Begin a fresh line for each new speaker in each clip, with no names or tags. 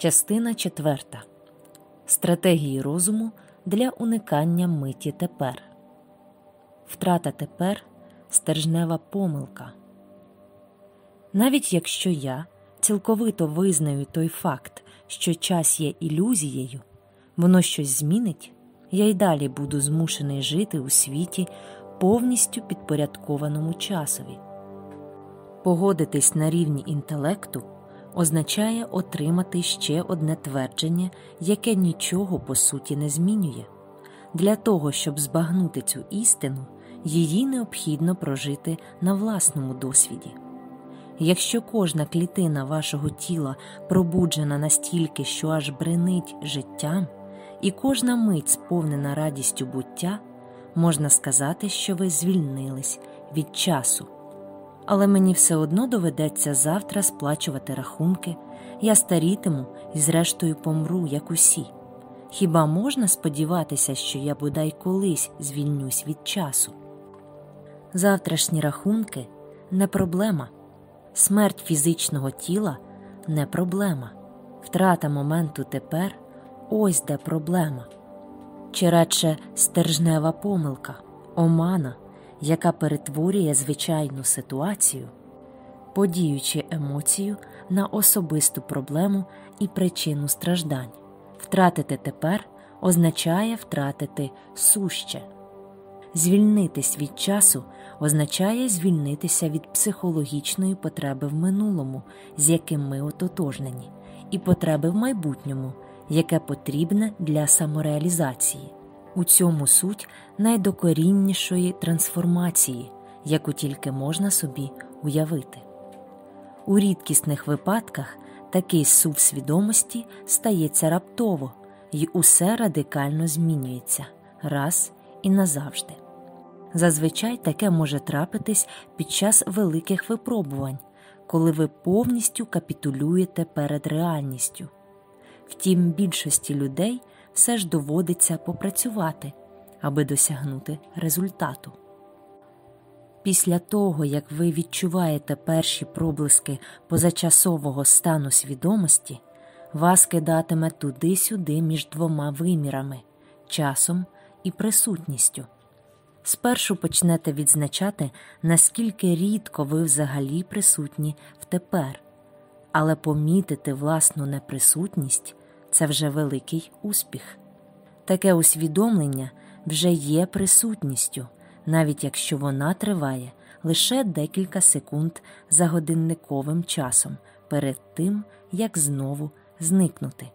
Частина 4. Стратегії розуму для уникання миті тепер. Втрата тепер стержнева помилка. Навіть якщо я цілковито визнаю той факт, що час є ілюзією, воно щось змінить, я й далі буду змушений жити у світі повністю підпорядкованому часові. Погодитись на рівні інтелекту означає отримати ще одне твердження, яке нічого по суті не змінює. Для того, щоб збагнути цю істину, її необхідно прожити на власному досвіді. Якщо кожна клітина вашого тіла пробуджена настільки, що аж бренить життям, і кожна мить сповнена радістю буття, можна сказати, що ви звільнились від часу але мені все одно доведеться завтра сплачувати рахунки, я старітиму і, зрештою, помру, як усі. Хіба можна сподіватися, що я бодай колись звільнюсь від часу? Завтрашні рахунки не проблема, смерть фізичного тіла не проблема, втрата моменту тепер ось де проблема, чи радше стержнева помилка, омана яка перетворює звичайну ситуацію, подіючи емоцію на особисту проблему і причину страждань. Втратити тепер означає втратити суще. Звільнитись від часу означає звільнитися від психологічної потреби в минулому, з яким ми ототожнені, і потреби в майбутньому, яке потрібне для самореалізації. У цьому суть найдокоріннішої трансформації, яку тільки можна собі уявити. У рідкісних випадках такий сув свідомості стається раптово і усе радикально змінюється раз і назавжди. Зазвичай таке може трапитись під час великих випробувань, коли ви повністю капітулюєте перед реальністю. Втім, більшості людей все ж доводиться попрацювати, аби досягнути результату. Після того, як ви відчуваєте перші проблиски позачасового стану свідомості, вас кидатиме туди-сюди між двома вимірами часом і присутністю. Спершу почнете відзначати, наскільки рідко ви взагалі присутні в тепер, але помітити власну неприсутність це вже великий успіх. Таке усвідомлення вже є присутністю, навіть якщо вона триває лише декілька секунд за годинниковим часом перед тим, як знову зникнути.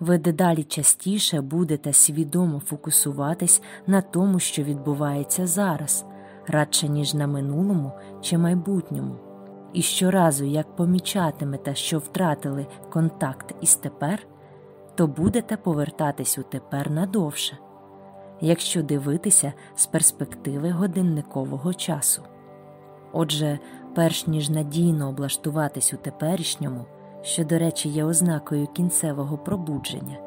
Ви дедалі частіше будете свідомо фокусуватись на тому, що відбувається зараз, радше ніж на минулому чи майбутньому. І щоразу, як помічатимете, що втратили контакт із тепер, то будете повертатись у тепер надовше, якщо дивитися з перспективи годинникового часу. Отже, перш ніж надійно облаштуватись у теперішньому, що, до речі, є ознакою кінцевого пробудження,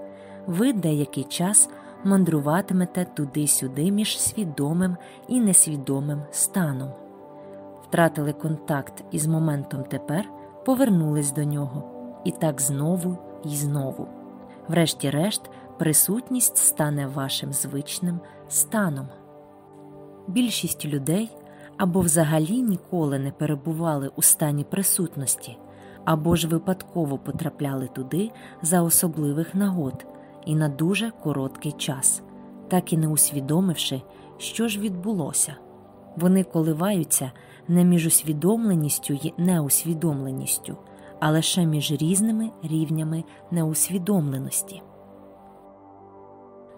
ви деякий час мандруватимете туди-сюди між свідомим і несвідомим станом, втратили контакт із моментом тепер, повернулись до нього, і так знову і знову. Врешті-решт, присутність стане вашим звичним станом. Більшість людей або взагалі ніколи не перебували у стані присутності, або ж випадково потрапляли туди за особливих нагод і на дуже короткий час, так і не усвідомивши, що ж відбулося. Вони коливаються не між усвідомленістю і неусвідомленістю а лише між різними рівнями неусвідомленості.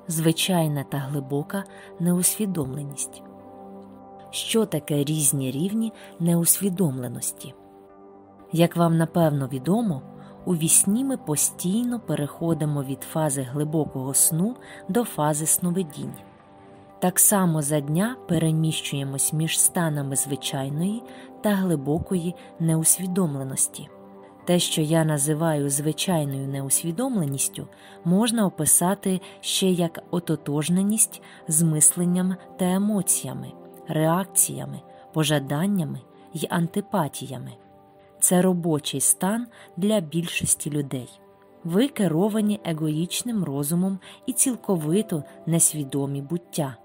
Звичайна та глибока неусвідомленість. Що таке різні рівні неусвідомленості? Як вам напевно відомо, у вісні ми постійно переходимо від фази глибокого сну до фази сновидінь. Так само за дня переміщуємось між станами звичайної та глибокої неусвідомленості. Те, що я називаю звичайною неусвідомленістю, можна описати ще як ототожненість з мисленням та емоціями, реакціями, пожаданнями й антипатіями. Це робочий стан для більшості людей. ви керовані егоїчним розумом і цілковито несвідомі буття.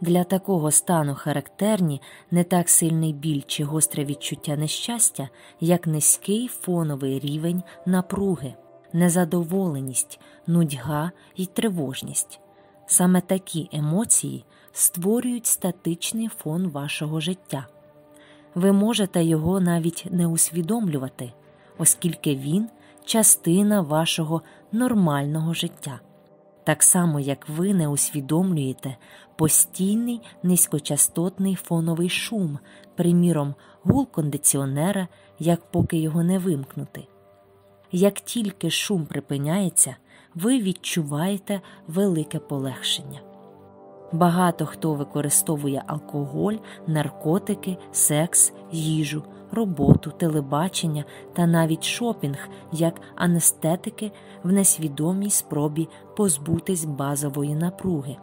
Для такого стану характерні не так сильний біль чи гостре відчуття нещастя, як низький фоновий рівень напруги, незадоволеність, нудьга і тривожність. Саме такі емоції створюють статичний фон вашого життя. Ви можете його навіть не усвідомлювати, оскільки він частина вашого нормального життя. Так само, як ви не усвідомлюєте постійний низькочастотний фоновий шум, приміром, гул кондиціонера, як поки його не вимкнути. Як тільки шум припиняється, ви відчуваєте велике полегшення. Багато хто використовує алкоголь, наркотики, секс, їжу, роботу, телебачення та навіть шопінг як анестетики в несвідомій спробі позбутись базової напруги.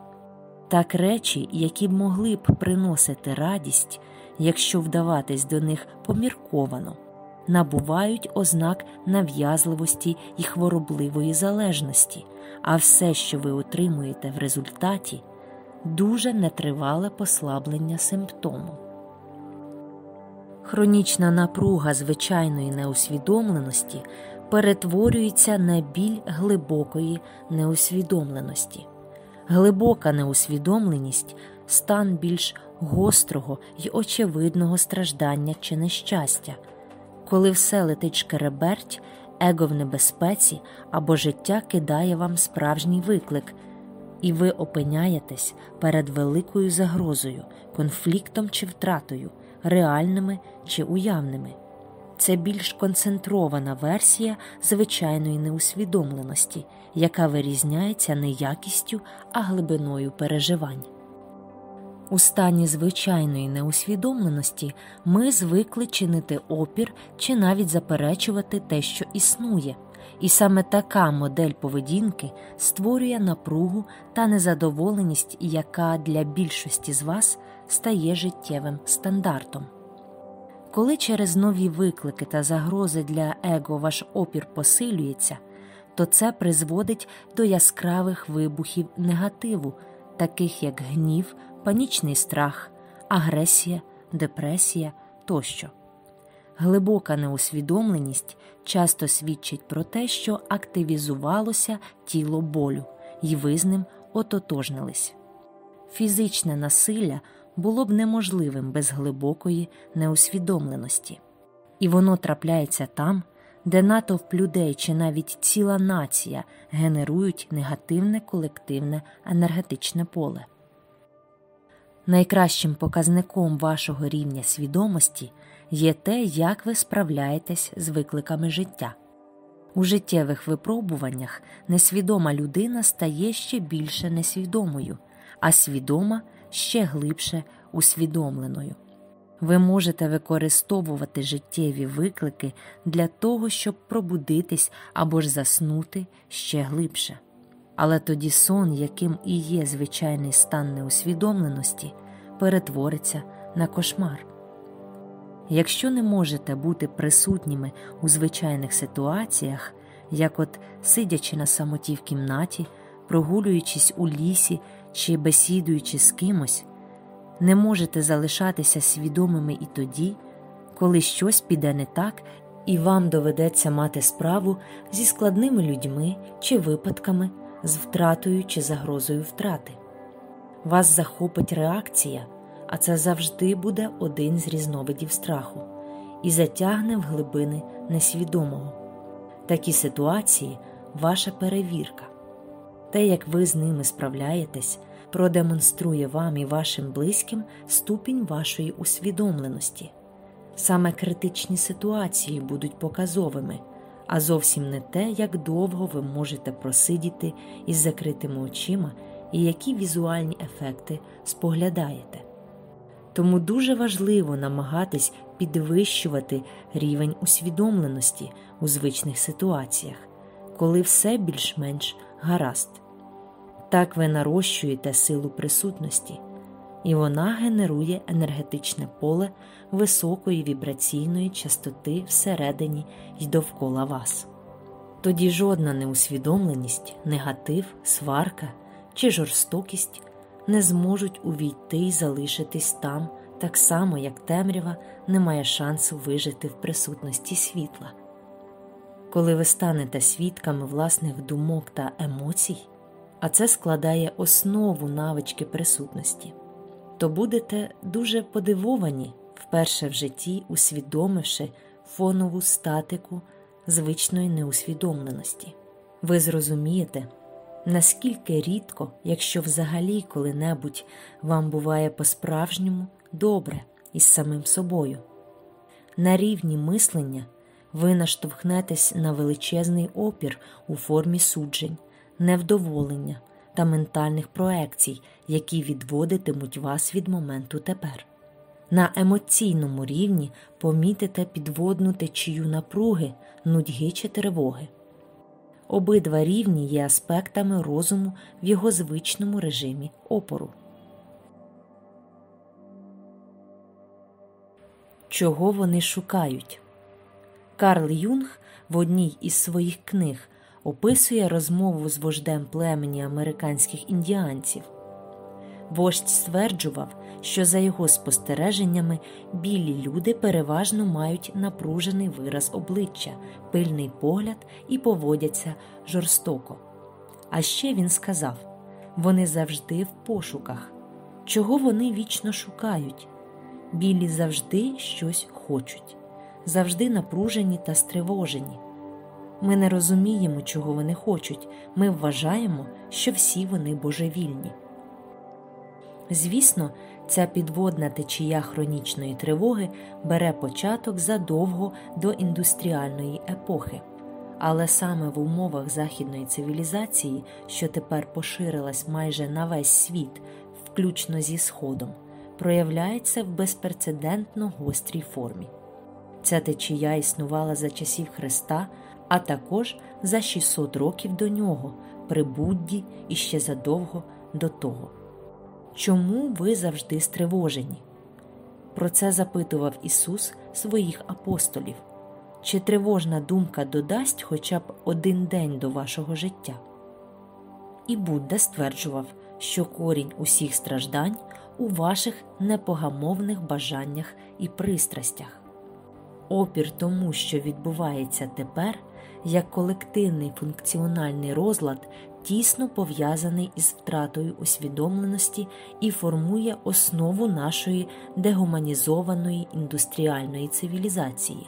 Так речі, які б могли б приносити радість, якщо вдаватись до них помірковано, набувають ознак нав'язливості і хворобливої залежності, а все, що ви отримуєте в результаті, дуже нетривале послаблення симптому. Хронічна напруга звичайної неусвідомленості перетворюється на біль глибокої неусвідомленості. Глибока неусвідомленість стан більш гострого й очевидного страждання чи нещастя, коли все летить шкереберть, его в небезпеці або життя кидає вам справжній виклик, і ви опиняєтесь перед великою загрозою, конфліктом чи втратою, реальними чи уявними. Це більш концентрована версія звичайної неусвідомленості, яка вирізняється не якістю, а глибиною переживань. У стані звичайної неусвідомленості ми звикли чинити опір чи навіть заперечувати те, що існує, і саме така модель поведінки створює напругу та незадоволеність, яка для більшості з вас стає життєвим стандартом. Коли через нові виклики та загрози для его ваш опір посилюється, то це призводить до яскравих вибухів негативу, таких як гнів, панічний страх, агресія, депресія тощо. Глибока неусвідомленість часто свідчить про те, що активізувалося тіло болю, і ви з ним ототожнились. Фізичне насилля було б неможливим без глибокої неусвідомленості, і воно трапляється там, де натовп людей чи навіть ціла нація генерують негативне колективне енергетичне поле. Найкращим показником вашого рівня свідомості є те, як ви справляєтесь з викликами життя. У життєвих випробуваннях несвідома людина стає ще більше несвідомою, а свідома ще глибше усвідомленою. Ви можете використовувати життєві виклики для того, щоб пробудитись або ж заснути ще глибше. Але тоді сон, яким і є звичайний стан неусвідомленості, перетвориться на кошмар. Якщо не можете бути присутніми у звичайних ситуаціях, як от сидячи на самоті в кімнаті, прогулюючись у лісі чи бесідуючи з кимось, не можете залишатися свідомими і тоді, коли щось піде не так, і вам доведеться мати справу зі складними людьми чи випадками, з втратою чи загрозою втрати. Вас захопить реакція, а це завжди буде один з різновидів страху, і затягне в глибини несвідомого. Такі ситуації ваша перевірка. Те, як ви з ними справляєтесь, продемонструє вам і вашим близьким ступінь вашої усвідомленості. Саме критичні ситуації будуть показовими, а зовсім не те, як довго ви можете просидіти із закритими очима і які візуальні ефекти споглядаєте. Тому дуже важливо намагатись підвищувати рівень усвідомленості у звичних ситуаціях, коли все більш-менш гаразд. Так ви нарощуєте силу присутності, і вона генерує енергетичне поле високої вібраційної частоти всередині й довкола вас. Тоді жодна неусвідомленість, негатив, сварка чи жорстокість не зможуть увійти і залишитись там, так само, як темрява не має шансу вижити в присутності світла. Коли ви станете свідками власних думок та емоцій, а це складає основу навички присутності, то будете дуже подивовані вперше в житті, усвідомивши фонову статику звичної неусвідомленості. Ви зрозумієте, наскільки рідко, якщо взагалі коли-небудь вам буває по-справжньому добре із самим собою. На рівні мислення ви наштовхнетесь на величезний опір у формі суджень, невдоволення та ментальних проекцій, які відводитимуть вас від моменту тепер. На емоційному рівні помітите підводну течію напруги, нудьги чи тривоги. Обидва рівні є аспектами розуму в його звичному режимі опору. Чого вони шукають? Карл Юнг в одній із своїх книг описує розмову з вождем племені американських індіанців. Вождь стверджував, що за його спостереженнями білі люди переважно мають напружений вираз обличчя, пильний погляд і поводяться жорстоко. А ще він сказав вони завжди в пошуках. Чого вони вічно шукають? Білі завжди щось хочуть, завжди напружені та стривожені. Ми не розуміємо, чого вони хочуть, ми вважаємо, що всі вони божевільні. Звісно, ця підводна течія хронічної тривоги бере початок задовго до індустріальної епохи, але саме в умовах західної цивілізації, що тепер поширилась майже на весь світ, включно зі Сходом, проявляється в безпрецедентно гострій формі. Ця течія існувала за часів Христа, а також за 600 років до нього, при Будді і ще задовго до того. Чому ви завжди стривожені? Про це запитував Ісус своїх апостолів. Чи тривожна думка додасть хоча б один день до вашого життя? І Будда стверджував, що корінь усіх страждань у ваших непогамовних бажаннях і пристрастях. Опір тому, що відбувається тепер, як колективний функціональний розлад тісно пов'язаний із втратою усвідомленості і формує основу нашої дегуманізованої індустріальної цивілізації.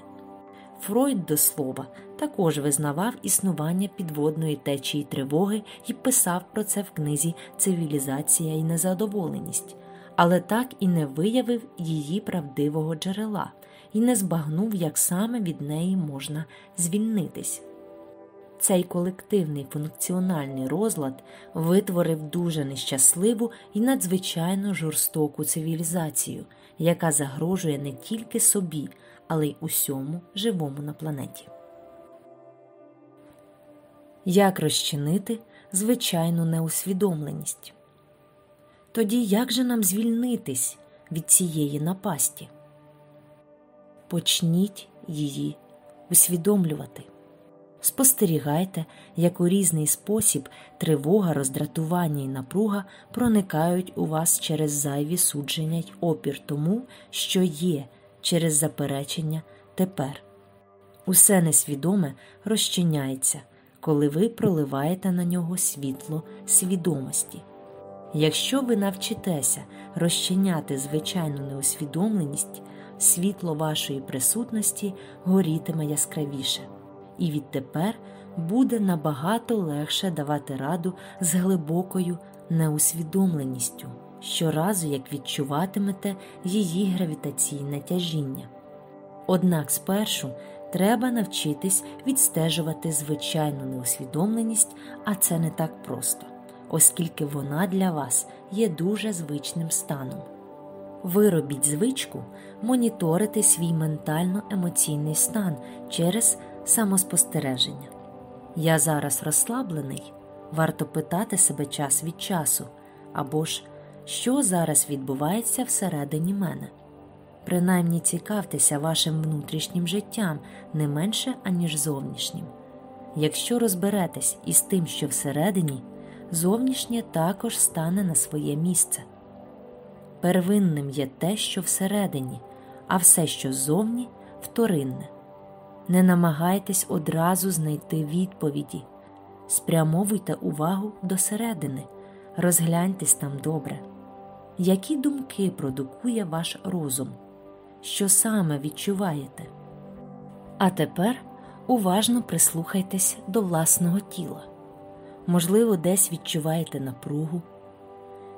Фройд до слова також визнавав існування підводної течії тривоги і писав про це в книзі Цивілізація і незадоволеність, але так і не виявив її правдивого джерела і не збагнув, як саме від неї можна звільнитись. Цей колективний функціональний розлад витворив дуже нещасливу і надзвичайно жорстоку цивілізацію, яка загрожує не тільки собі, але й усьому живому на планеті. Як розчинити звичайну неусвідомленість? Тоді як же нам звільнитись від цієї напасті? Почніть її усвідомлювати. Спостерігайте, як у різний спосіб тривога, роздратування і напруга проникають у вас через зайві судження й опір тому, що є, через заперечення тепер. Усе несвідоме розчиняється, коли ви проливаєте на нього світло свідомості. Якщо ви навчитеся розчиняти звичайну неусвідомленість, світло вашої присутності горітиме яскравіше і відтепер буде набагато легше давати раду з глибокою неусвідомленістю, щоразу як відчуватимете її гравітаційне тяжіння. Однак спершу треба навчитись відстежувати звичайну неусвідомленість, а це не так просто, оскільки вона для вас є дуже звичним станом. Виробіть звичку моніторити свій ментально емоційний стан через самоспостереження. Я зараз розслаблений, варто питати себе час від часу, або ж що зараз відбувається всередині мене. Принаймні цікавтеся вашим внутрішнім життям не менше, аніж зовнішнім. Якщо розберетесь із тим, що всередині, зовнішнє також стане на своє місце. Первинним є те, що всередині, а все, що ззовні, вторинне. Не намагайтесь одразу знайти відповіді, спрямовуйте увагу до середини, розгляньтесь там добре. Які думки продукує ваш розум? Що саме відчуваєте? А тепер уважно прислухайтесь до власного тіла. Можливо, десь відчуваєте напругу.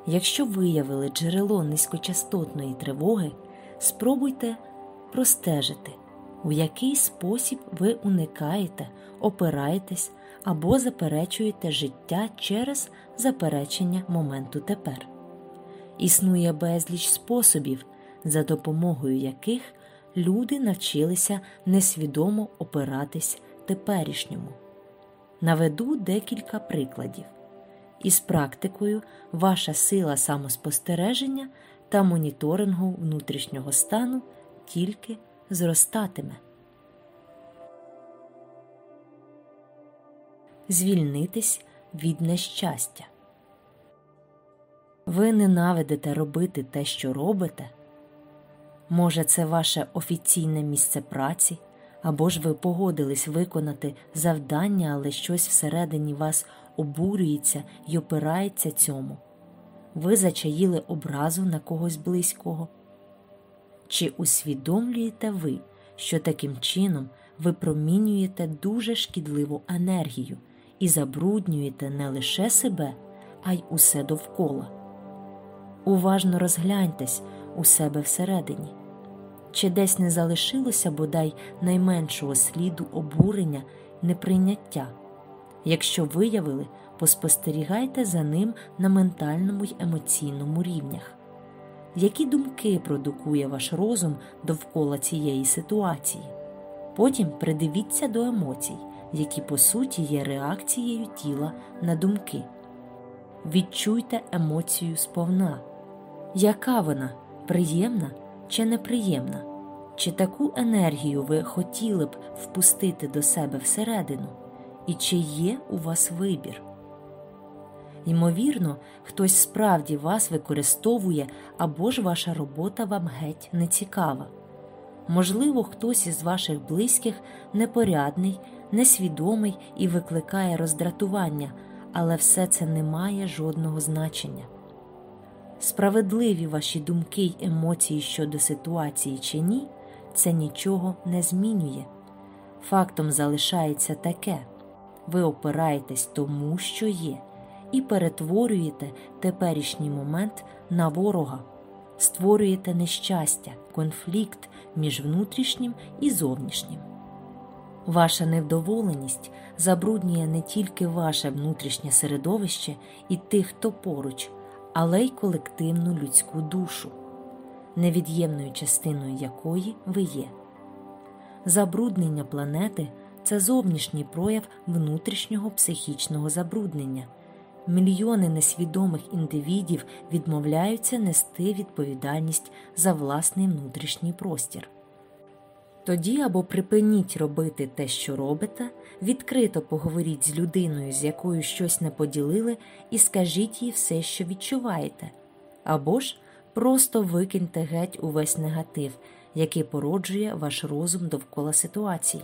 Якщо виявили джерело низькочастотної тривоги, спробуйте простежити, у який спосіб ви уникаєте, опираєтесь або заперечуєте життя через заперечення моменту тепер. Існує безліч способів, за допомогою яких люди навчилися несвідомо опиратись теперішньому. Наведу декілька прикладів. Із практикою ваша сила самоспостереження та моніторингу внутрішнього стану тільки зростатиме. Звільнитись від нещастя. Ви ненавидите робити те, що робите. Може, це ваше офіційне місце праці, або ж ви погодились виконати завдання, але щось всередині вас обурюється й опирається цьому. Ви зачаїли образу на когось близького. Чи усвідомлюєте ви, що таким чином ви промінюєте дуже шкідливу енергію і забруднюєте не лише себе, а й усе довкола? Уважно розгляньтесь у себе всередині чи десь не залишилося бодай найменшого сліду обурення, неприйняття. Якщо виявили, поспостерігайте за ним на ментальному й емоційному рівнях. Які думки продукує ваш розум довкола цієї ситуації? Потім придивіться до емоцій, які по суті є реакцією тіла на думки. Відчуйте емоцію сповна. Яка вона приємна чи неприємна? Чи таку енергію ви хотіли б впустити до себе всередину, і чи є у вас вибір? Ймовірно, хтось справді вас використовує або ж ваша робота вам геть не цікава. Можливо, хтось із ваших близьких непорядний, несвідомий і викликає роздратування, але все це не має жодного значення справедливі ваші думки й емоції щодо ситуації чи ні, це нічого не змінює. Фактом залишається таке ви опираєтесь тому, що є, і перетворюєте теперішній момент на ворога, створюєте нещастя, конфлікт між внутрішнім і зовнішнім. Ваша невдоволеність забруднює не тільки ваше внутрішнє середовище і тих, хто поруч, але й колективну людську душу, невід'ємною частиною якої ви є. Забруднення планети це зовнішній прояв внутрішнього психічного забруднення. Мільйони несвідомих індивідів відмовляються нести відповідальність за власний внутрішній простір. Тоді або припиніть робити те, що робите, відкрито поговоріть з людиною, з якою щось не поділили, і скажіть їй все, що відчуваєте, або ж просто викиньте геть увесь негатив, який породжує ваш розум довкола ситуації,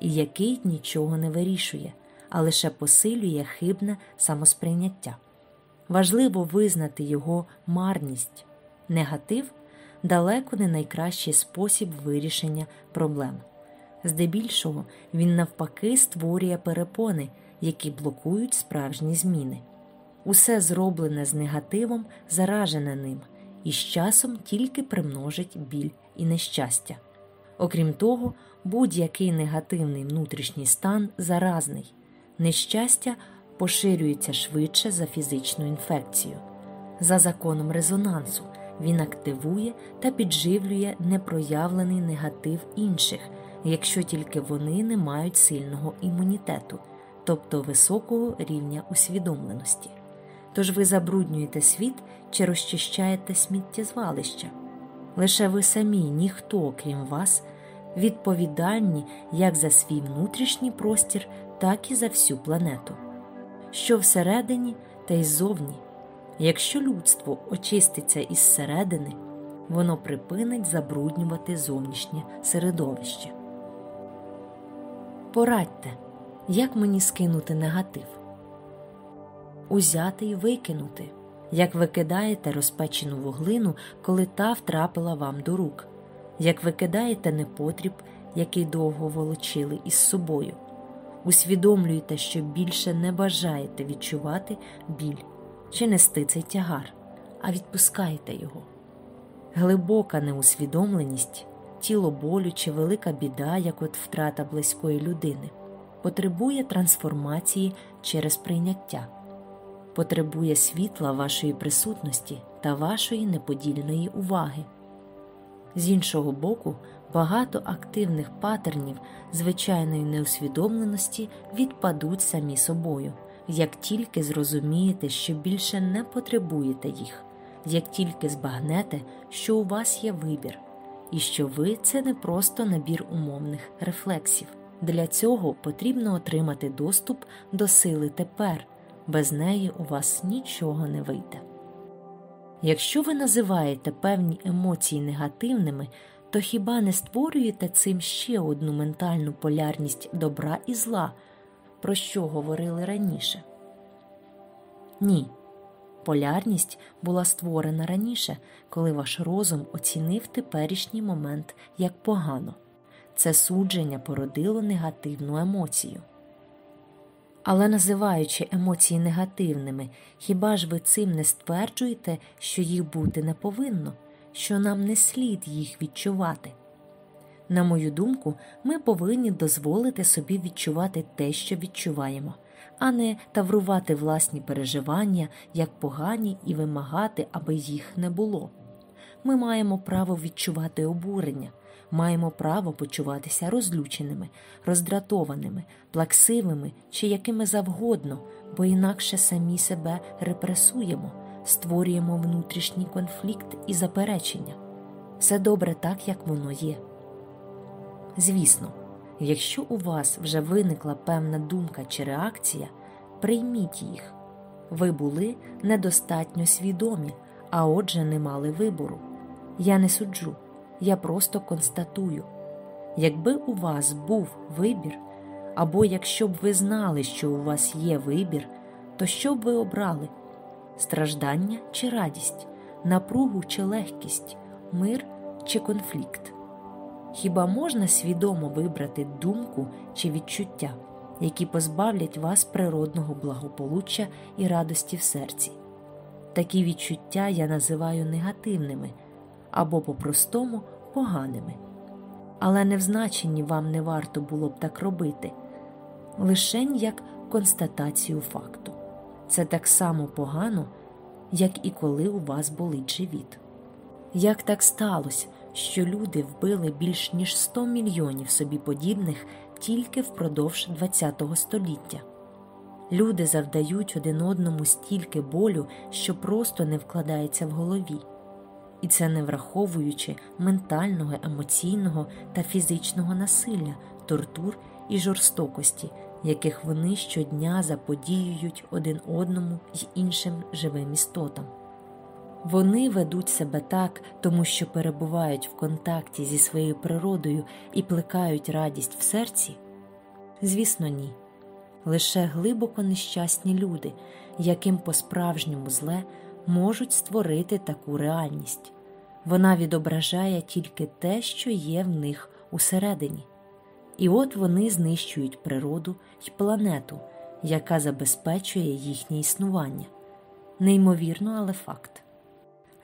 і який нічого не вирішує, а лише посилює хибне самосприйняття. Важливо визнати його марність, негатив далеко не найкращий спосіб вирішення проблем. Здебільшого він навпаки створює перепони, які блокують справжні зміни. Усе зроблене з негативом заражене ним і з часом тільки примножить біль і нещастя. Окрім того, будь-який негативний внутрішній стан заразний, нещастя поширюється швидше за фізичну інфекцію. За законом резонансу він активує та підживлює непроявлений негатив інших, якщо тільки вони не мають сильного імунітету, тобто високого рівня усвідомленості. Тож ви забруднюєте світ чи розчищаєте сміттєзвалища. Лише ви самі, ніхто, крім вас, відповідальні як за свій внутрішній простір, так і за всю планету, що всередині та й ззовні. Якщо людство очиститься із середини, воно припинить забруднювати зовнішнє середовище. Порадьте, як мені скинути негатив, узяти і викинути, як ви кидаєте розпечену вуглину, коли та втрапила вам до рук, як ви кидаєте непотріб, який довго волочили із собою, усвідомлюєте, що більше не бажаєте відчувати біль чи нести цей тягар, а відпускаєте його. Глибока неусвідомленість, тіло болю чи велика біда, як от втрата близької людини, потребує трансформації через прийняття, потребує світла вашої присутності та вашої неподільної уваги. З іншого боку, багато активних патернів звичайної неусвідомленості відпадуть самі собою як тільки зрозумієте, що більше не потребуєте їх, як тільки збагнете, що у вас є вибір, і що ви це не просто набір умовних рефлексів. Для цього потрібно отримати доступ до сили тепер, без неї у вас нічого не вийде. Якщо ви називаєте певні емоції негативними, то хіба не створюєте цим ще одну ментальну полярність добра і зла? про що говорили раніше? Ні. Полярність була створена раніше, коли ваш розум оцінив теперішній момент як погано. Це судження породило негативну емоцію. Але називаючи емоції негативними, хіба ж ви цим не стверджуєте, що їх бути не повинно, що нам не слід їх відчувати? На мою думку, ми повинні дозволити собі відчувати те, що відчуваємо, а не таврувати власні переживання як погані і вимагати, аби їх не було. Ми маємо право відчувати обурення, маємо право почуватися розлюченими, роздратованими, плаксивими чи якими завгодно, бо інакше самі себе репресуємо, створюємо внутрішній конфлікт і заперечення. Все добре так, як воно є. Звісно, якщо у вас вже виникла певна думка чи реакція, прийміть їх. Ви були недостатньо свідомі, а отже, не мали вибору. Я не суджу, я просто констатую. Якби у вас був вибір, або якщо б ви знали, що у вас є вибір, то що б ви обрали? Страждання чи радість, напругу чи легкість, мир чи конфлікт? Хіба можна свідомо вибрати думку чи відчуття, які позбавлять вас природного благополуччя і радості в серці? Такі відчуття я називаю негативними або по-простому поганими. Але не в значенні вам не варто було б так робити, лишень як констатацію факту. Це так само погано, як і коли у вас болить живіт. Як так сталося, що люди вбили більш ніж 100 мільйонів собі подібних тільки впродовж ХХ століття. Люди завдають один одному стільки болю, що просто не вкладається в голові, і це не враховуючи ментального, емоційного та фізичного насилля, тортур і жорстокості, яких вони щодня заподіюють один одному й іншим живим істотам. Вони ведуть себе так, тому що перебувають в контакті зі своєю природою і плекають радість в серці? Звісно, ні. Лише глибоко нещасні люди, яким по справжньому зле можуть створити таку реальність. Вона відображає тільки те, що є в них усередині. І от вони знищують природу й планету, яка забезпечує їхнє існування. Неймовірно, але факт.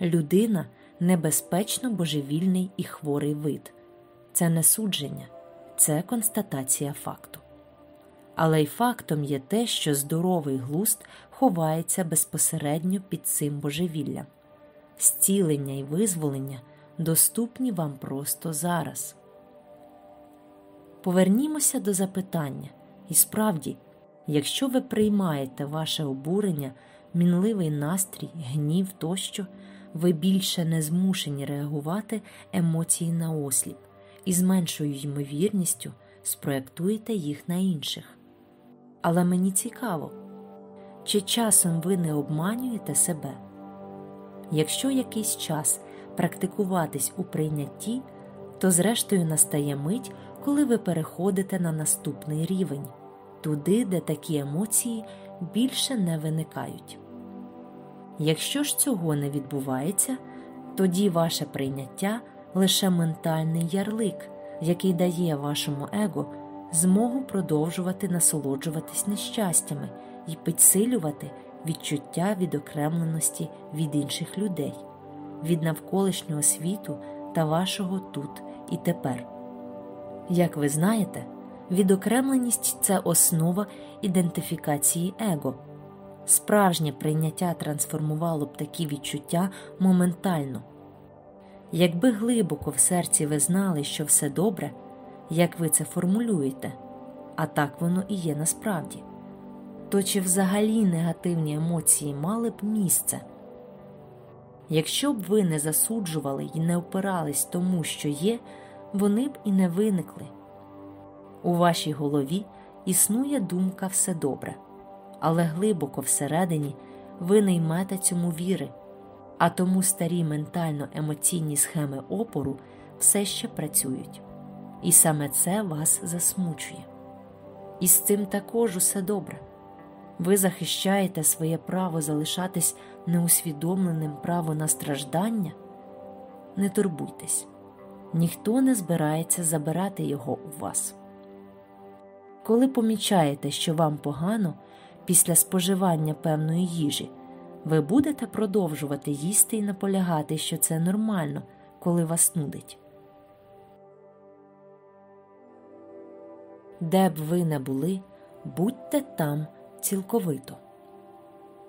Людина небезпечно божевільний і хворий вид. Це не судження, це констатація факту. Але й фактом є те, що здоровий глуст ховається безпосередньо під цим божевіллям. Зцілення і визволення доступні вам просто зараз. Повернімося до запитання, і справді, якщо ви приймаєте ваше обурення, мінливий настрій, гнів тощо ви більше не змушені реагувати емоції на осліп і з меншою ймовірністю спроектуєте їх на інших. Але мені цікаво, чи часом ви не обманюєте себе? Якщо якийсь час практикуватись у прийнятті, то зрештою настає мить, коли ви переходите на наступний рівень, туди, де такі емоції більше не виникають. Якщо ж цього не відбувається, тоді ваше прийняття лише ментальний ярлик, який дає вашому его змогу продовжувати насолоджуватись нещастями і підсилювати відчуття відокремленості від інших людей, від навколишнього світу та вашого тут і тепер. Як ви знаєте, відокремленість це основа ідентифікації его. Справжнє прийняття трансформувало б такі відчуття моментально. Якби глибоко в серці ви знали, що все добре, як ви це формулюєте, а так воно і є насправді, то чи взагалі негативні емоції мали б місце? Якщо б ви не засуджували і не опирались тому, що є, вони б і не виникли. У вашій голові існує думка все добре, але глибоко всередині ви не ймете цьому віри, а тому старі ментально емоційні схеми опору все ще працюють, і саме це вас засмучує. І з цим також усе добре. Ви захищаєте своє право залишатись неусвідомленим право на страждання? Не турбуйтесь, ніхто не збирається забирати його у вас. Коли помічаєте, що вам погано після споживання певної їжі, ви будете продовжувати їсти і наполягати, що це нормально, коли вас нудить. Де б ви не були, будьте там цілковито.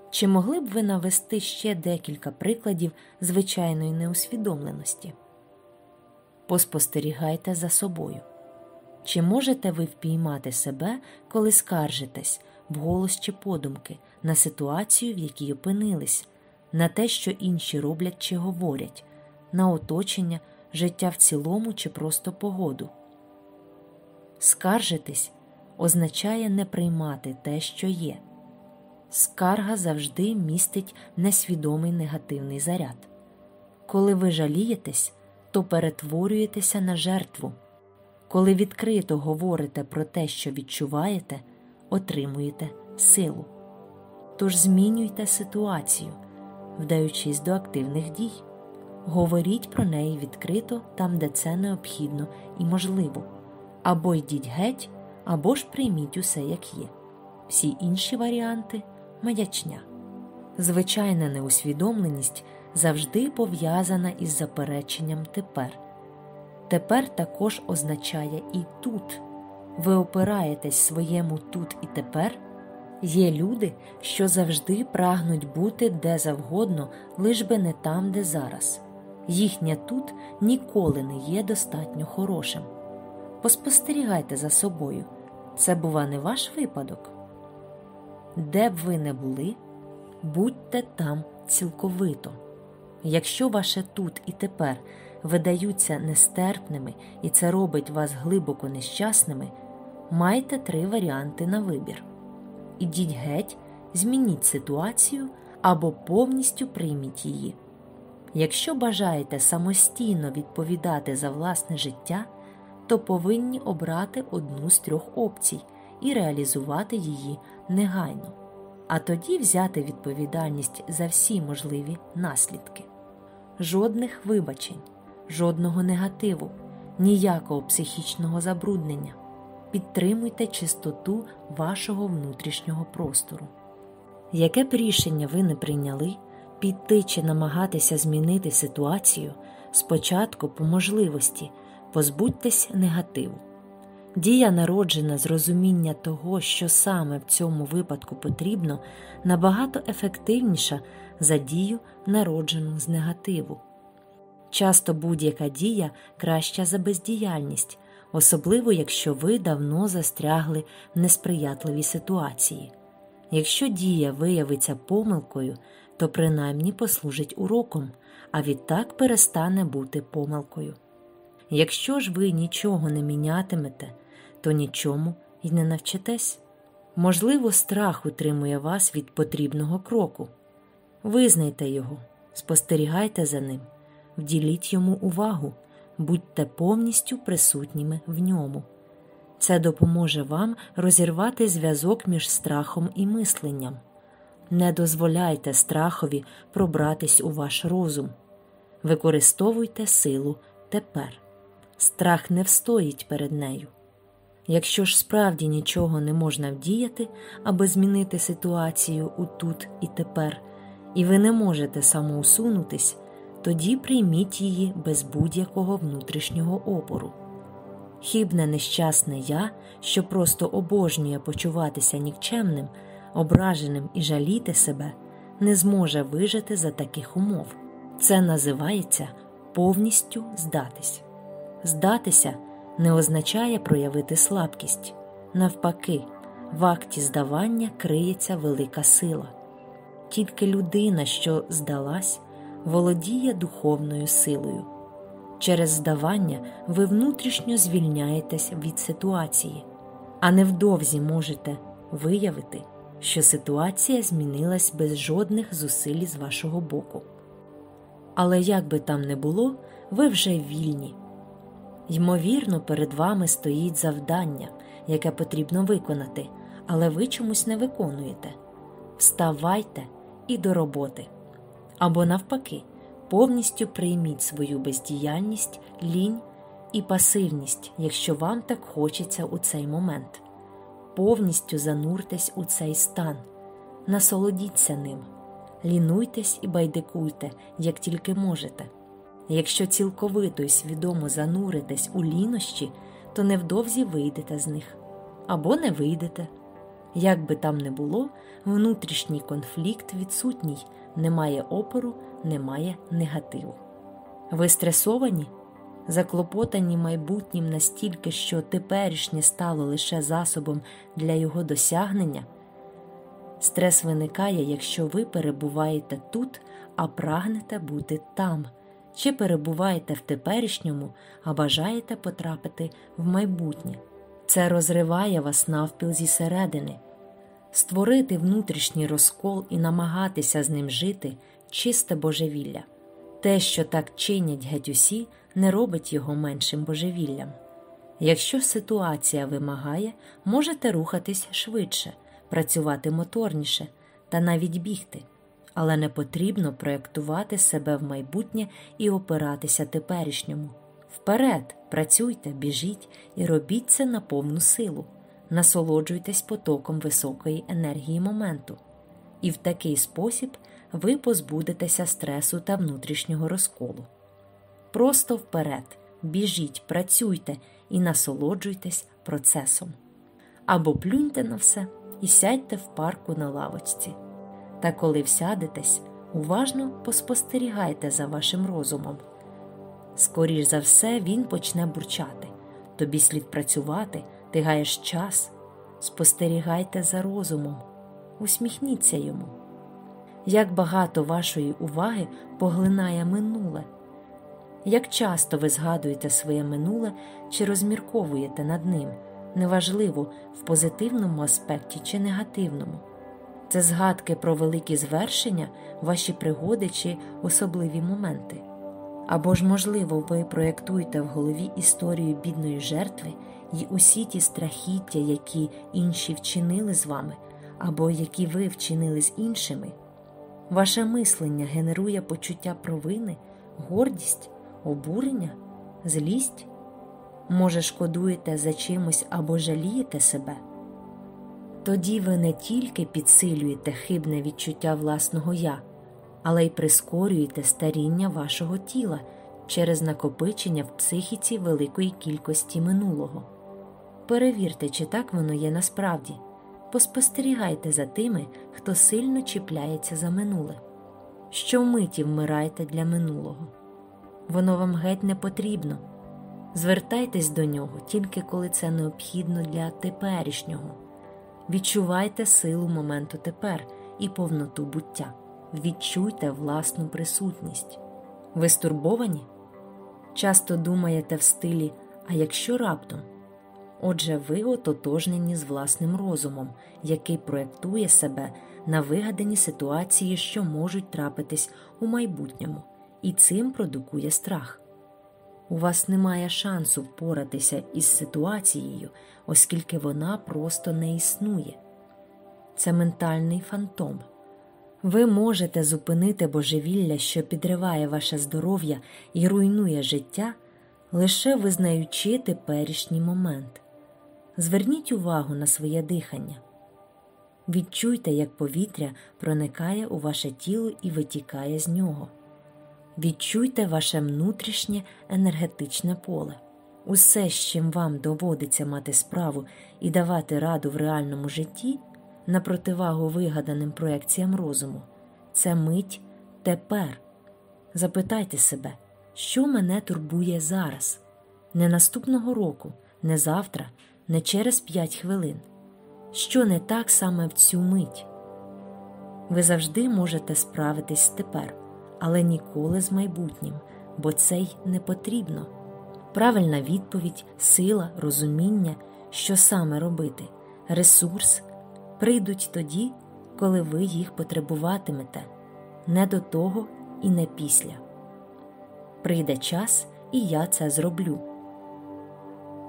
Чи могли б ви навести ще декілька прикладів звичайної неусвідомленості? Поспостерігайте за собою. Чи можете ви впіймати себе, коли скаржитесь вголос чи подумки на ситуацію, в якій опинились, на те, що інші роблять чи говорять, на оточення, життя в цілому чи просто погоду? Скаржитись означає не приймати те, що є. Скарга завжди містить несвідомий негативний заряд. Коли ви жалієтесь, то перетворюєтеся на жертву. Коли відкрито говорите про те, що відчуваєте, отримуєте силу. Тож змінюйте ситуацію, вдаючись до активних дій. Говоріть про неї відкрито там, де це необхідно і можливо, або йдіть геть або ж прийміть усе як є. Всі інші варіанти маячня. Звичайна неусвідомленість завжди пов'язана із запереченням тепер. Тепер також означає і тут. Ви опираєтесь своєму тут і тепер. Є люди, що завжди прагнуть бути де завгодно, лиш би не там, де зараз. Їхнє тут ніколи не є достатньо хорошим поспостерігайте за собою. Це, бува, не ваш випадок. Де б ви не були, будьте там цілковито. Якщо ваше тут і тепер видаються нестерпними і це робить вас глибоко нещасними, майте три варіанти на вибір. Ідіть геть, змініть ситуацію або повністю прийміть її. Якщо бажаєте самостійно відповідати за власне життя то повинні обрати одну з трьох опцій і реалізувати її негайно, а тоді взяти відповідальність за всі можливі наслідки. Жодних вибачень, жодного негативу, ніякого психічного забруднення. Підтримуйте чистоту вашого внутрішнього простору. Яке б рішення ви не прийняли, піти чи намагатися змінити ситуацію спочатку по можливості позбудьтесь негативу. Дія, народжена з розуміння того, що саме в цьому випадку потрібно, набагато ефективніша за дію, народжену з негативу. Часто будь-яка дія краща за бездіяльність, особливо якщо ви давно застрягли в несприятливій ситуації. Якщо дія виявиться помилкою, то принаймні послужить уроком, а відтак перестане бути помилкою. Якщо ж ви нічого не мінятимете, то нічому й не навчитесь. Можливо, страх утримує вас від потрібного кроку. Визнайте його, спостерігайте за ним, вділіть йому увагу, будьте повністю присутніми в ньому. Це допоможе вам розірвати зв'язок між страхом і мисленням. Не дозволяйте страхові пробратись у ваш розум. Використовуйте силу тепер. Страх не встоїть перед нею. Якщо ж справді нічого не можна вдіяти, аби змінити ситуацію у тут і тепер, і ви не можете самоусунутись, тоді прийміть її без будь-якого внутрішнього опору. Хібне нещасне я, що просто обожнює почуватися нікчемним, ображеним і жаліти себе, не зможе вижити за таких умов. Це називається повністю здатись. Здатися не означає проявити слабкість. Навпаки, в акті здавання криється велика сила. Тільки людина, що здалась, володіє духовною силою. Через здавання ви внутрішньо звільняєтесь від ситуації, а невдовзі можете виявити, що ситуація змінилась без жодних зусиль з вашого боку. Але як би там не було, ви вже вільні. Ймовірно, перед вами стоїть завдання, яке потрібно виконати, але ви чомусь не виконуєте. Вставайте і до роботи. Або, навпаки, повністю прийміть свою бездіяльність, лінь і пасивність, якщо вам так хочеться у цей момент. Повністю зануртесь у цей стан, насолодіться ним, лінуйтесь і байдикуйте, як тільки можете. Якщо цілковито й свідомо зануритесь у лінощі, то невдовзі вийдете з них або не вийдете. Як би там не було, внутрішній конфлікт відсутній, немає опору, немає негативу. Ви стресовані, заклопотані майбутнім настільки, що теперішнє стало лише засобом для його досягнення. Стрес виникає, якщо ви перебуваєте тут, а прагнете бути там чи перебуваєте в теперішньому, а бажаєте потрапити в майбутнє. Це розриває вас навпіл зі середини. Створити внутрішній розкол і намагатися з ним жити чисте божевілля. Те, що так чинять геть усі, не робить його меншим божевіллям. Якщо ситуація вимагає, можете рухатись швидше, працювати моторніше та навіть бігти але не потрібно проєктувати себе в майбутнє і опиратися теперішньому. Вперед, працюйте, біжіть і робіть це на повну силу, насолоджуйтесь потоком високої енергії моменту, і в такий спосіб ви позбудетеся стресу та внутрішнього розколу. Просто вперед, біжіть, працюйте і насолоджуйтесь процесом. Або плюньте на все і сядьте в парку на лавочці. Та коли всядетесь, уважно поспостерігайте за вашим розумом. Скоріш за все, він почне бурчати. Тобі слід працювати, ти гаєш час. Спостерігайте за розумом, усміхніться йому. Як багато вашої уваги поглинає минуле, як часто ви згадуєте своє минуле чи розмірковуєте над ним, неважливо в позитивному аспекті чи негативному. Це згадки про великі звершення, ваші пригоди чи особливі моменти. Або ж, можливо, ви проєктуєте в голові історію бідної жертви і усі ті страхіття, які інші вчинили з вами, або які ви вчинили з іншими. Ваше мислення генерує почуття провини, гордість, обурення, злість. Може, шкодуєте за чимось або жалієте себе. Тоді ви не тільки підсилюєте хибне відчуття власного я, але й прискорюєте старіння вашого тіла через накопичення в психіці великої кількості минулого. Перевірте, чи так воно є насправді, поспостерігайте за тими, хто сильно чіпляється за минуле. Щомиті вмирайте для минулого. Воно вам геть не потрібно. Звертайтесь до нього тільки коли це необхідно для теперішнього. Відчувайте силу моменту тепер і повноту буття. Відчуйте власну присутність. Ви стурбовані? Часто думаєте в стилі, а якщо раптом? Отже, ви ототожнені з власним розумом, який проєктує себе на вигадані ситуації, що можуть трапитись у майбутньому, і цим продукує страх. У вас немає шансу впоратися із ситуацією, оскільки вона просто не існує. Це ментальний фантом. Ви можете зупинити божевілля, що підриває ваше здоров'я і руйнує життя, лише визнаючи теперішній момент. Зверніть увагу на своє дихання. Відчуйте, як повітря проникає у ваше тіло і витікає з нього. Відчуйте ваше внутрішнє енергетичне поле. Усе, з чим вам доводиться мати справу і давати раду в реальному житті, на противагу вигаданим проекціям розуму, це мить тепер. Запитайте себе, що мене турбує зараз, не наступного року, не завтра, не через п'ять хвилин. Що не так саме в цю мить? Ви завжди можете справитись тепер, але ніколи з майбутнім, бо це й не потрібно. Правильна відповідь, сила, розуміння, що саме робити, ресурс прийдуть тоді, коли ви їх потребуватимете, не до того і не після. Прийде час, і я це зроблю.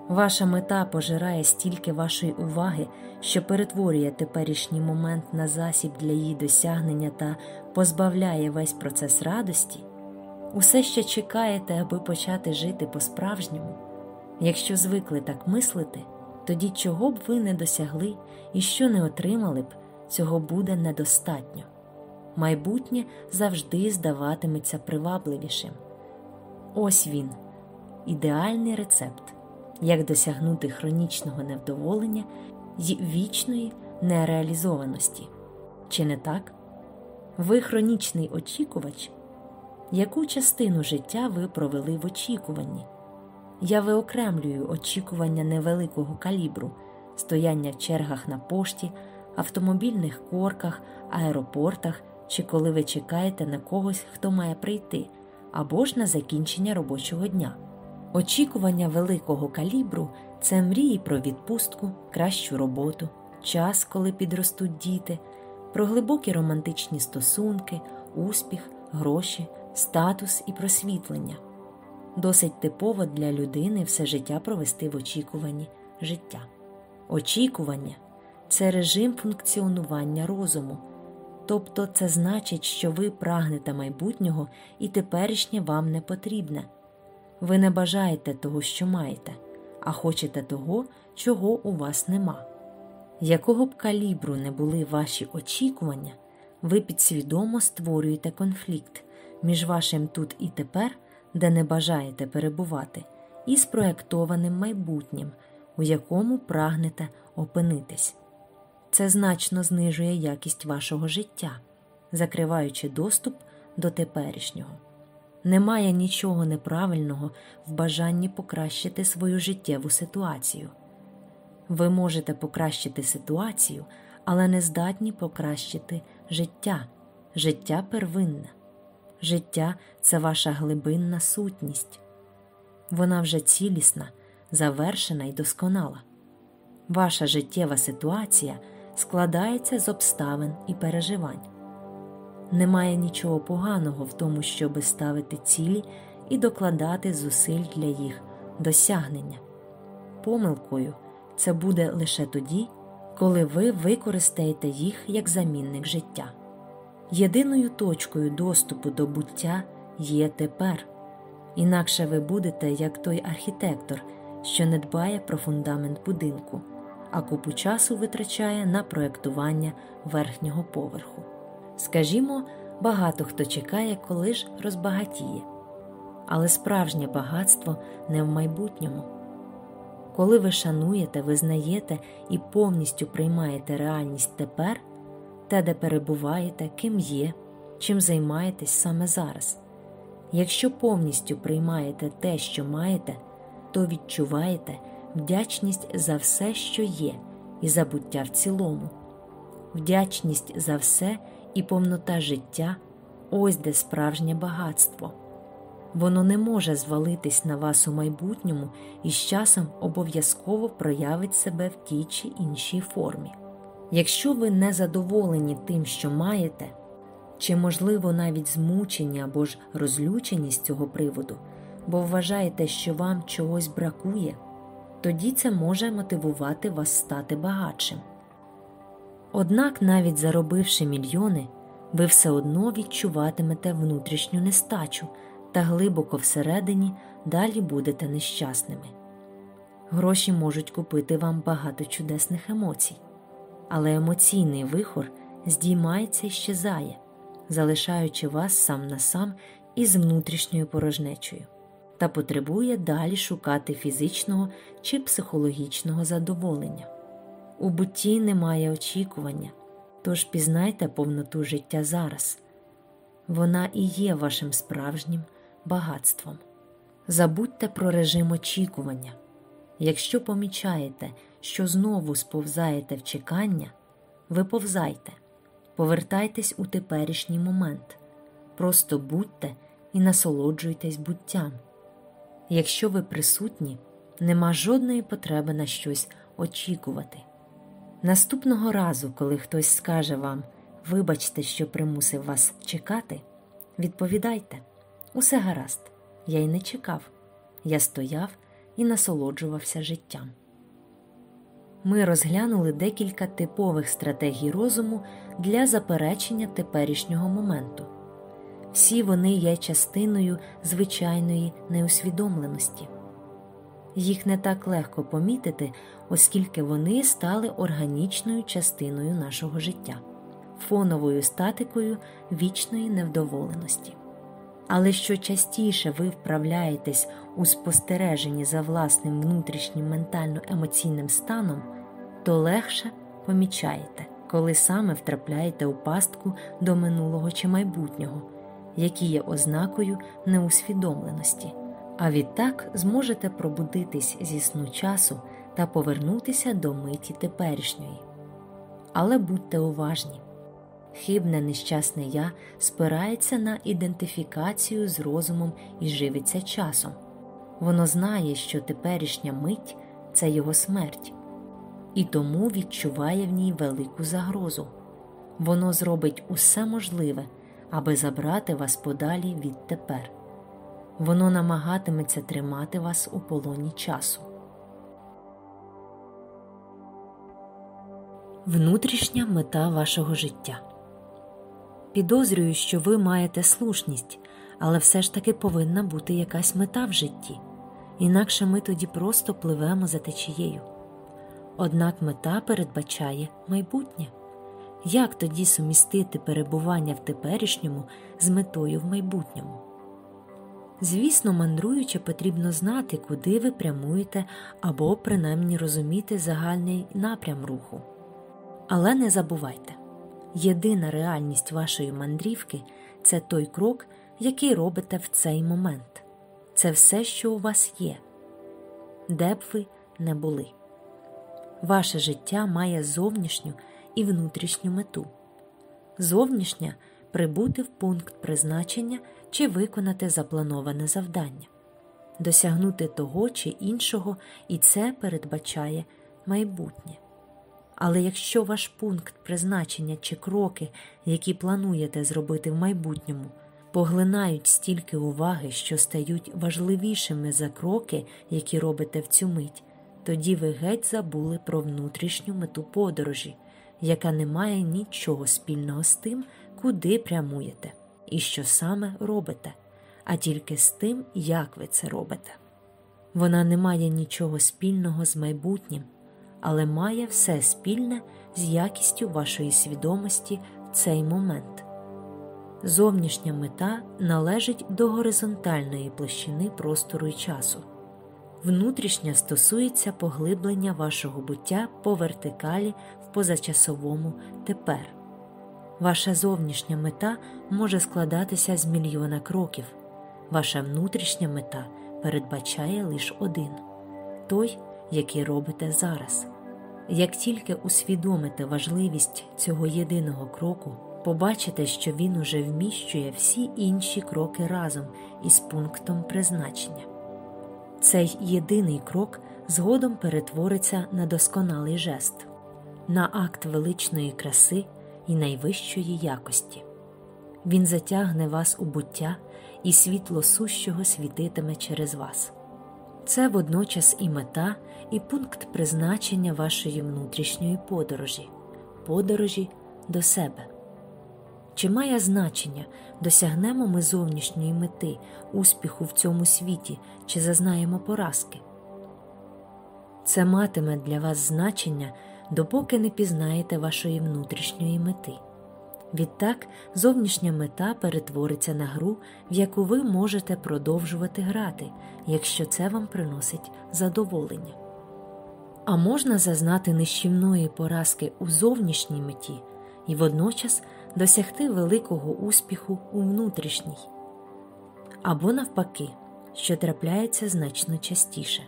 Ваша мета пожирає стільки вашої уваги, що перетворює теперішній момент на засіб для її досягнення та позбавляє весь процес радості, усе ще чекаєте, аби почати жити по-справжньому. Якщо звикли так мислити, тоді чого б ви не досягли і що не отримали б, цього буде недостатньо. Майбутнє завжди здаватиметься привабливішим. Ось він, ідеальний рецепт як досягнути хронічного невдоволення й вічної нереалізованості. Чи не так? Ви хронічний очікувач? Яку частину життя ви провели в очікуванні? Я виокремлюю очікування невеликого калібру, стояння в чергах на пошті, автомобільних корках, аеропортах чи коли ви чекаєте на когось, хто має прийти, або ж на закінчення робочого дня. Очікування великого калібру це мрії про відпустку, кращу роботу, час, коли підростуть діти, про глибокі романтичні стосунки, успіх, гроші, статус і просвітлення. Досить типово для людини все життя провести в очікуванні життя. Очікування це режим функціонування розуму, тобто це значить, що ви прагнете майбутнього і теперішнє вам не потрібне. Ви не бажаєте того, що маєте, а хочете того, чого у вас нема. Якого б калібру не були ваші очікування, ви підсвідомо створюєте конфлікт між вашим тут і тепер, де не бажаєте перебувати, і спроектованим майбутнім, у якому прагнете опинитись. Це значно знижує якість вашого життя, закриваючи доступ до теперішнього. Немає нічого неправильного в бажанні покращити свою життєву ситуацію. Ви можете покращити ситуацію, але не здатні покращити життя, життя первинне. Життя це ваша глибинна сутність. Вона вже цілісна, завершена і досконала. Ваша життєва ситуація складається з обставин і переживань. Немає нічого поганого в тому, щоби ставити цілі і докладати зусиль для їх досягнення. Помилкою це буде лише тоді, коли ви використаєте їх як замінник життя. Єдиною точкою доступу до буття є тепер, інакше ви будете як той архітектор, що не дбає про фундамент будинку, а купу часу витрачає на проєктування верхнього поверху. Скажімо, багато хто чекає, коли ж розбагатіє, але справжнє багатство не в майбутньому. Коли ви шануєте, визнаєте і повністю приймаєте реальність тепер, те, де перебуваєте, ким є, чим займаєтесь саме зараз. Якщо повністю приймаєте те, що маєте, то відчуваєте вдячність за все, що є, і забуття в цілому, вдячність за все і повнота життя ось де справжнє багатство. Воно не може звалитись на вас у майбутньому і з часом обов'язково проявить себе в тій чи іншій формі. Якщо ви не задоволені тим, що маєте, чи, можливо, навіть змучені або ж розлючені з цього приводу, бо вважаєте, що вам чогось бракує, тоді це може мотивувати вас стати багатшим. Однак, навіть заробивши мільйони, ви все одно відчуватимете внутрішню нестачу та глибоко всередині далі будете нещасними. Гроші можуть купити вам багато чудесних емоцій, але емоційний вихор здіймається і щезає, залишаючи вас сам на сам із внутрішньою порожнечою та потребує далі шукати фізичного чи психологічного задоволення. У бутті немає очікування, тож пізнайте повноту життя зараз. Вона і є вашим справжнім багатством. Забудьте про режим очікування. Якщо помічаєте, що знову сповзаєте в чекання, виповзайте, повертайтесь у теперішній момент, просто будьте і насолоджуйтесь буттям. Якщо ви присутні, нема жодної потреби на щось очікувати. Наступного разу, коли хтось скаже вам, вибачте, що примусив вас чекати, відповідайте усе гаразд, я й не чекав, я стояв і насолоджувався життям. Ми розглянули декілька типових стратегій розуму для заперечення теперішнього моменту. Всі вони є частиною звичайної неусвідомленості. Їх не так легко помітити, оскільки вони стали органічною частиною нашого життя, фоновою статикою вічної невдоволеності. Але що частіше ви вправляєтесь у спостереженні за власним внутрішнім ментально-емоційним станом, то легше помічаєте, коли саме втрапляєте у пастку до минулого чи майбутнього, які є ознакою неусвідомленості, а відтак зможете пробудитись зі сну часу та повернутися до миті теперішньої. Але будьте уважні. Хибне нещасне я спирається на ідентифікацію з розумом і живиться часом. Воно знає, що теперішня мить це його смерть, і тому відчуває в ній велику загрозу. Воно зробить усе можливе, аби забрати вас подалі від тепер. Воно намагатиметься тримати вас у полоні часу. Внутрішня мета вашого життя. Підозрюю, що ви маєте слушність, але все ж таки повинна бути якась мета в житті, інакше ми тоді просто пливемо за течією. Однак мета передбачає майбутнє. Як тоді сумістити перебування в теперішньому з метою в майбутньому? Звісно, мандруючи, потрібно знати, куди ви прямуєте, або принаймні розуміти загальний напрям руху. Але не забувайте єдина реальність вашої мандрівки це той крок, який робите в цей момент. Це все, що у вас є, де б ви не були. Ваше життя має зовнішню і внутрішню мету. Зовнішня прибути в пункт призначення чи виконати заплановане завдання, досягнути того чи іншого, і це передбачає майбутнє. Але якщо ваш пункт призначення чи кроки, які плануєте зробити в майбутньому, поглинають стільки уваги, що стають важливішими за кроки, які робите в цю мить, тоді ви геть забули про внутрішню мету подорожі, яка не має нічого спільного з тим, куди прямуєте і що саме робите, а тільки з тим, як ви це робите. Вона не має нічого спільного з майбутнім але має все спільне з якістю вашої свідомості в цей момент. Зовнішня мета належить до горизонтальної площини простору і часу, внутрішня стосується поглиблення вашого буття по вертикалі в позачасовому тепер. Ваша зовнішня мета може складатися з мільйона кроків, ваша внутрішня мета передбачає лише один той, який робите зараз. Як тільки усвідомите важливість цього єдиного кроку, побачите, що він уже вміщує всі інші кроки разом із пунктом призначення. Цей єдиний крок згодом перетвориться на досконалий жест, на акт величної краси і найвищої якості. Він затягне вас у буття, і світло сущого світитиме через вас. Це водночас і мета, і пункт призначення вашої внутрішньої подорожі, подорожі до себе. Чи має значення, досягнемо ми зовнішньої мети, успіху в цьому світі, чи зазнаємо поразки? Це матиме для вас значення, допоки не пізнаєте вашої внутрішньої мети. Відтак, зовнішня мета перетвориться на гру, в яку ви можете продовжувати грати, якщо це вам приносить задоволення. А можна зазнати нищівної поразки у зовнішній меті і водночас досягти великого успіху у внутрішній, або навпаки, що трапляється значно частіше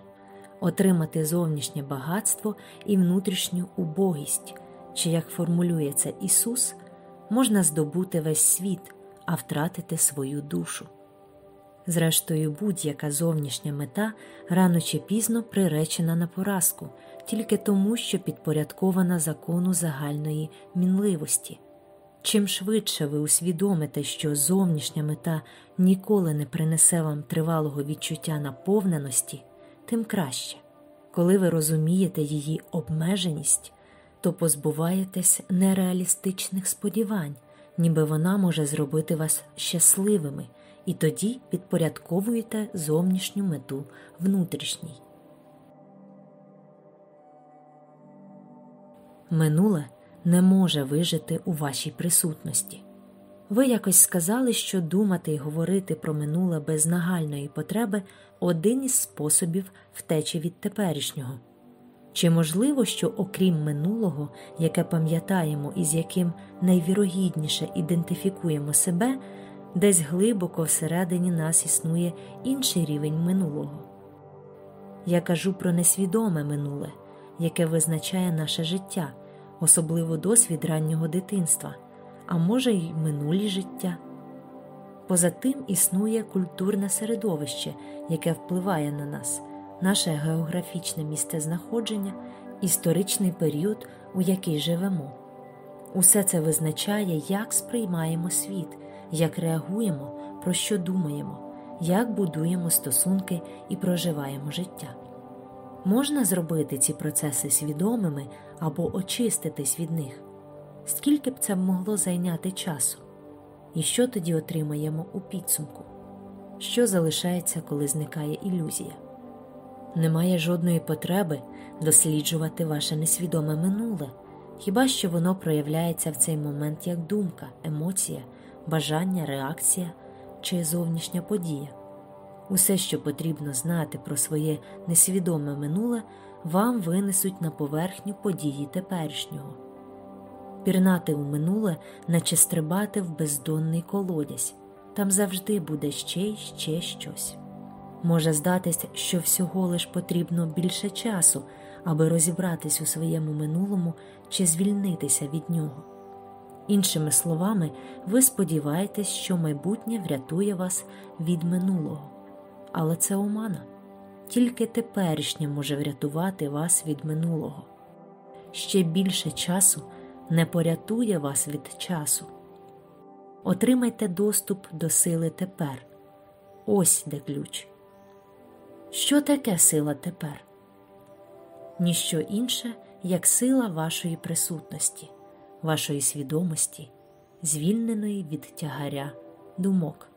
отримати зовнішнє багатство і внутрішню убогість, чи, як формулює це Ісус, можна здобути весь світ, а втратити свою душу. Зрештою, будь-яка зовнішня мета рано чи пізно приречена на поразку тільки тому, що підпорядкована закону загальної мінливості. Чим швидше ви усвідомите, що зовнішня мета ніколи не принесе вам тривалого відчуття наповненості, тим краще. Коли ви розумієте її обмеженість, то позбуваєтесь нереалістичних сподівань, ніби вона може зробити вас щасливими, і тоді підпорядковуєте зовнішню мету внутрішній. Минуле не може вижити у вашій присутності. Ви якось сказали, що думати і говорити про минуле без нагальної потреби один із способів втечі від теперішнього. Чи можливо, що окрім минулого, яке пам'ятаємо і з яким найвірогідніше ідентифікуємо себе, десь глибоко всередині нас існує інший рівень минулого? Я кажу про несвідоме минуле, яке визначає наше життя, особливо досвід раннього дитинства а може й минулі життя. Поза тим існує культурне середовище, яке впливає на нас, наше географічне місцезнаходження, історичний період, у який живемо. Усе це визначає, як сприймаємо світ, як реагуємо, про що думаємо, як будуємо стосунки і проживаємо життя. Можна зробити ці процеси свідомими або очиститись від них скільки б це могло зайняти часу, і що тоді отримаємо у підсумку, що залишається, коли зникає ілюзія. Немає жодної потреби досліджувати ваше несвідоме минуле, хіба що воно проявляється в цей момент як думка, емоція, бажання, реакція чи зовнішня подія. Усе, що потрібно знати про своє несвідоме минуле, вам винесуть на поверхню події теперішнього пірнати у минуле, наче стрибати в бездонний колодязь, там завжди буде ще й ще щось. Може здатись, що всього лиш потрібно більше часу, аби розібратись у своєму минулому чи звільнитися від нього. Іншими словами, ви сподіваєтесь, що майбутнє врятує вас від минулого, але це омана. Тільки теперішнє може врятувати вас від минулого. Ще більше часу не порятує вас від часу. Отримайте доступ до сили тепер. Ось де ключ. Що таке сила тепер? Ніщо інше, як сила вашої присутності, вашої свідомості, звільненої від тягаря думок.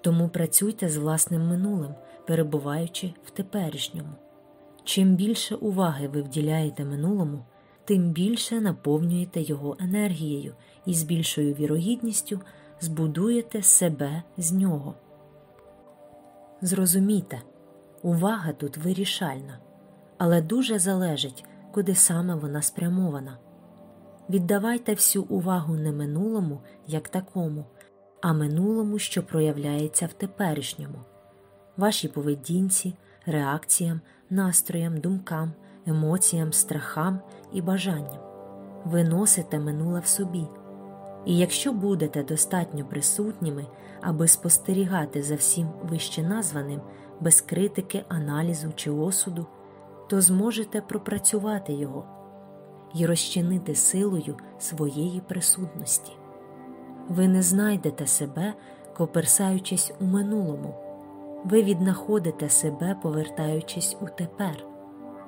Тому працюйте з власним минулим, перебуваючи в теперішньому. Чим більше уваги ви вділяєте минулому, тим більше наповнюєте його енергією і з більшою вірогідністю збудуєте себе з нього. Зрозумійте, увага тут вирішальна, але дуже залежить, куди саме вона спрямована. Віддавайте всю увагу не минулому, як такому, а минулому, що проявляється в теперішньому, вашій поведінці, реакціям, настроям, думкам емоціям, страхам і бажанням. Ви носите минуле в собі. І якщо будете достатньо присутніми, аби спостерігати за всім вище названим, без критики, аналізу чи осуду, то зможете пропрацювати його і розчинити силою своєї присутності. Ви не знайдете себе, коперсаючись у минулому, ви віднаходите себе, повертаючись у тепер.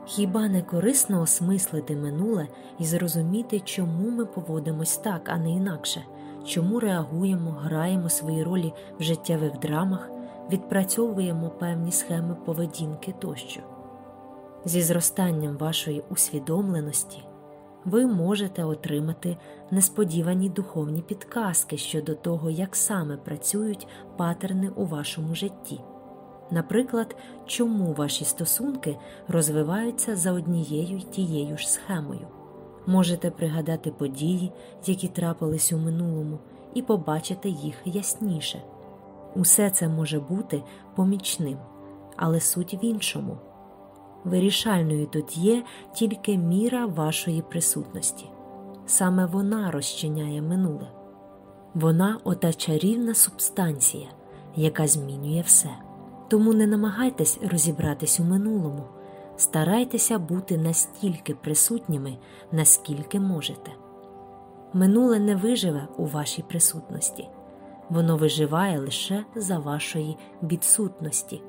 Хіба не корисно осмислити минуле і зрозуміти, чому ми поводимось так, а не інакше, чому реагуємо, граємо свої ролі в життєвих драмах, відпрацьовуємо певні схеми поведінки тощо. Зі зростанням вашої усвідомленості ви можете отримати несподівані духовні підказки щодо того, як саме працюють патерни у вашому житті. Наприклад, чому ваші стосунки розвиваються за однією й тією ж схемою. Можете пригадати події, які трапились у минулому, і побачити їх ясніше. Усе це може бути помічним, але суть в іншому. Вирішальною тут є тільки міра вашої присутності. Саме вона розчиняє минуле. Вона ота чарівна субстанція, яка змінює все. Тому не намагайтесь розібратись у минулому, старайтеся бути настільки присутніми, наскільки можете. Минуле не виживе у вашій присутності, воно виживає лише за вашої відсутності.